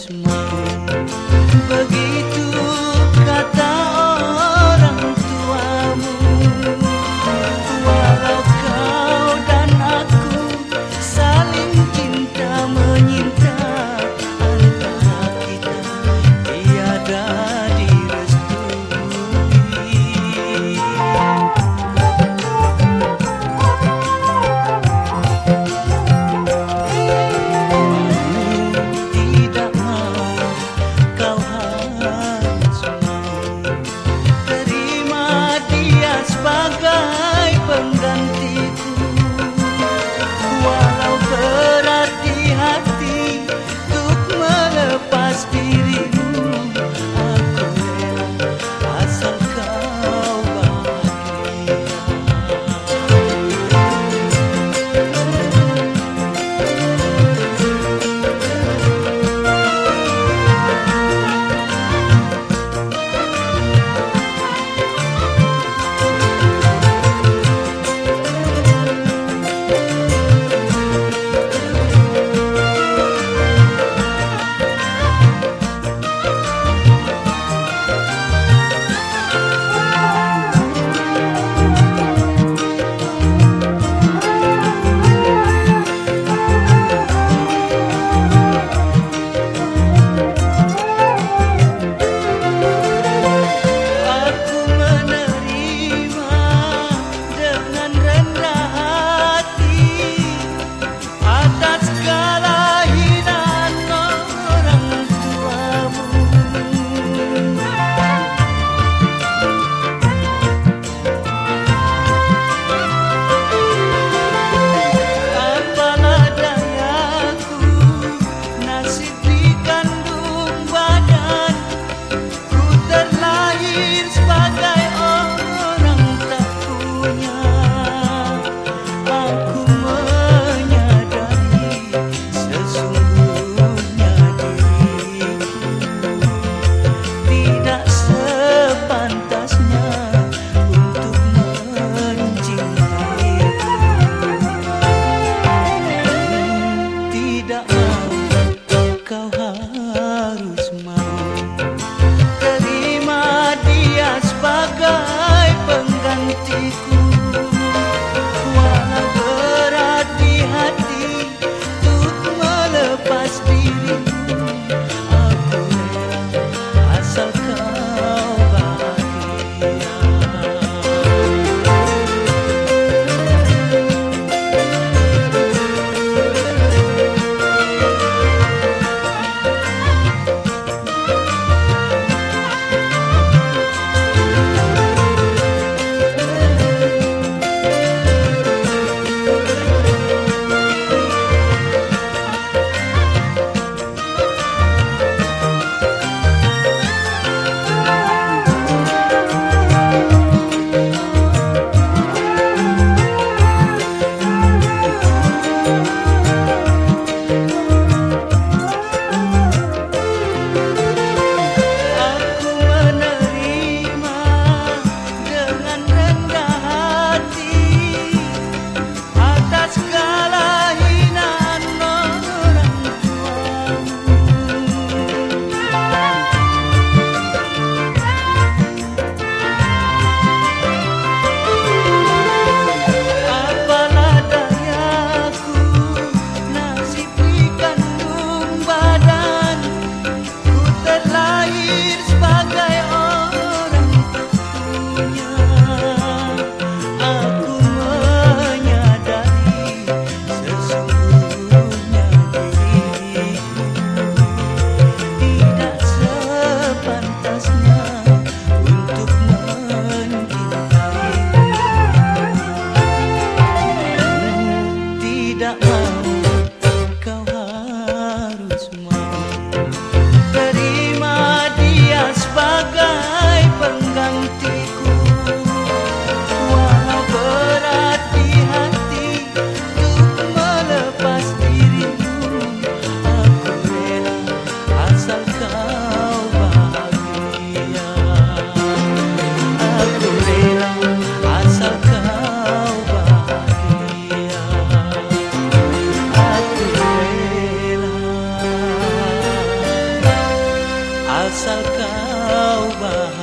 jasmu Begitu kata time. Asal kau bahagia